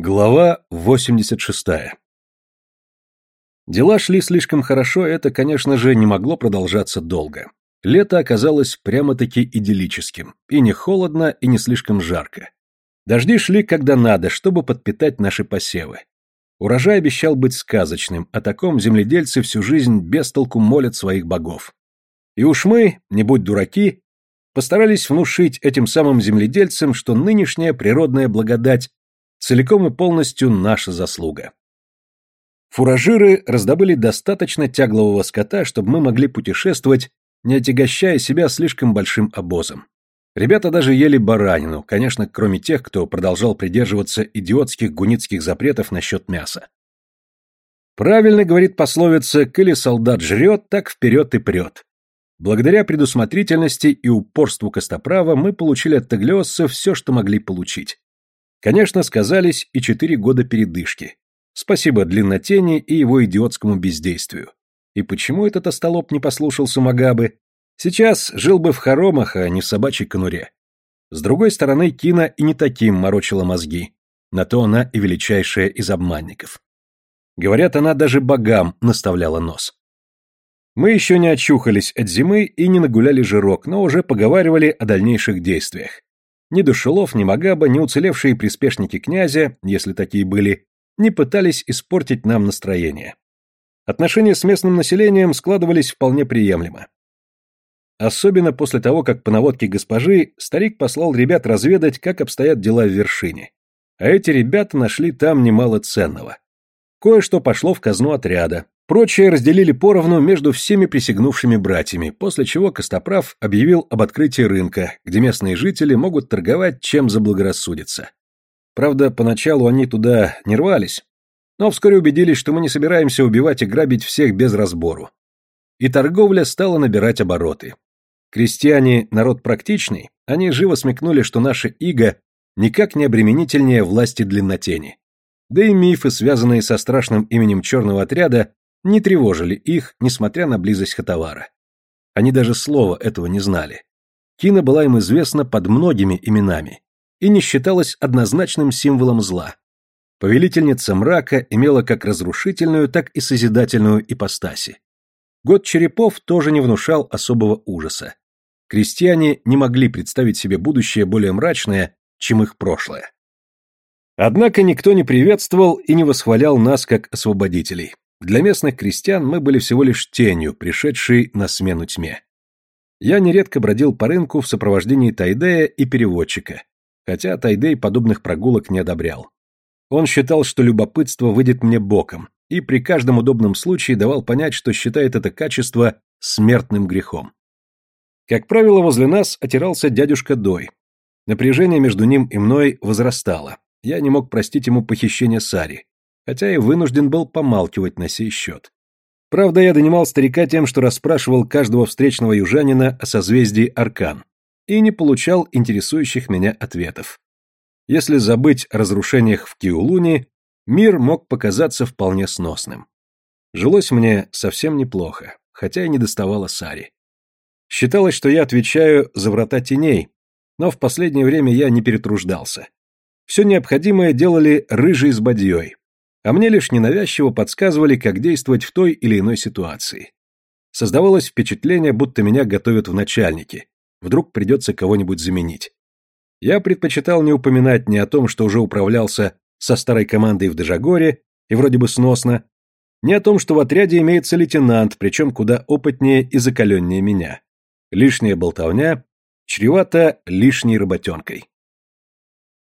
Глава 86. Дела шли слишком хорошо, это, конечно же, не могло продолжаться долго. Лето оказалось прямо-таки идиллическим. И не холодно, и не слишком жарко. Дожди шли когда надо, чтобы подпитать наши посевы. Урожай обещал быть сказочным, о таком земледельцы всю жизнь без толку молят своих богов. И уж мы, не будь дураки, постарались внушить этим самым земледельцам, что нынешняя природная благодать целиком и полностью наша заслуга. Фуражиры раздобыли достаточно тяглового скота, чтобы мы могли путешествовать, не отягощая себя слишком большим обозом. Ребята даже ели баранину, конечно, кроме тех, кто продолжал придерживаться идиотских гуницких запретов насчет мяса. Правильно говорит пословица «Коли солдат жрет, так вперед и прет». Благодаря предусмотрительности и упорству Костоправа мы получили от таглиосцев все, что могли получить. Конечно, сказались и четыре года передышки. Спасибо длиннотени и его идиотскому бездействию. И почему этот остолоп не послушался Магабы? Сейчас жил бы в хоромах, а не в собачьей конуре. С другой стороны, Кина и не таким морочила мозги. На то она и величайшая из обманников. Говорят, она даже богам наставляла нос. Мы еще не очухались от зимы и не нагуляли жирок, но уже поговаривали о дальнейших действиях. Ни Душелов, ни Магаба, ни уцелевшие приспешники князя, если такие были, не пытались испортить нам настроение. Отношения с местным населением складывались вполне приемлемо. Особенно после того, как по наводке госпожи старик послал ребят разведать, как обстоят дела в вершине. А эти ребята нашли там немало ценного. Кое-что пошло в казну отряда, Прочие разделили поровну между всеми присягнувшими братьями, после чего Костоправ объявил об открытии рынка, где местные жители могут торговать, чем заблагорассудится. Правда, поначалу они туда не рвались, но вскоре убедились, что мы не собираемся убивать и грабить всех без разбору. И торговля стала набирать обороты. Крестьяне – народ практичный, они живо смекнули, что наша ига никак не обременительнее власти длиннотени. Да и мифы, связанные со страшным именем черного отряда, не тревожили их, несмотря на близость Хатавара. Они даже слова этого не знали. Кина была им известна под многими именами и не считалась однозначным символом зла. Повелительница мрака имела как разрушительную, так и созидательную ипостаси. Год черепов тоже не внушал особого ужаса. Крестьяне не могли представить себе будущее более мрачное, чем их прошлое. Однако никто не приветствовал и не восхвалял нас как освободителей. Для местных крестьян мы были всего лишь тенью, пришедшей на смену тьме. Я нередко бродил по рынку в сопровождении Тайдея и переводчика, хотя Тайдей подобных прогулок не одобрял. Он считал, что любопытство выйдет мне боком, и при каждом удобном случае давал понять, что считает это качество смертным грехом. Как правило, возле нас отирался дядюшка Дой. Напряжение между ним и мной возрастало. Я не мог простить ему похищение Сари, хотя и вынужден был помалкивать на сей счет. Правда, я донимал старика тем, что расспрашивал каждого встречного южанина о созвездии Аркан и не получал интересующих меня ответов. Если забыть о разрушениях в Киулуне, мир мог показаться вполне сносным. Жилось мне совсем неплохо, хотя и не доставало Сари. Считалось, что я отвечаю за врата теней, но в последнее время я не перетруждался. Все необходимое делали рыжий с бадьей, а мне лишь ненавязчиво подсказывали, как действовать в той или иной ситуации. Создавалось впечатление, будто меня готовят в начальнике. Вдруг придется кого-нибудь заменить. Я предпочитал не упоминать ни о том, что уже управлялся со старой командой в Дежагоре, и вроде бы сносно, ни о том, что в отряде имеется лейтенант, причем куда опытнее и закаленнее меня. Лишняя болтовня чревата лишней работенкой.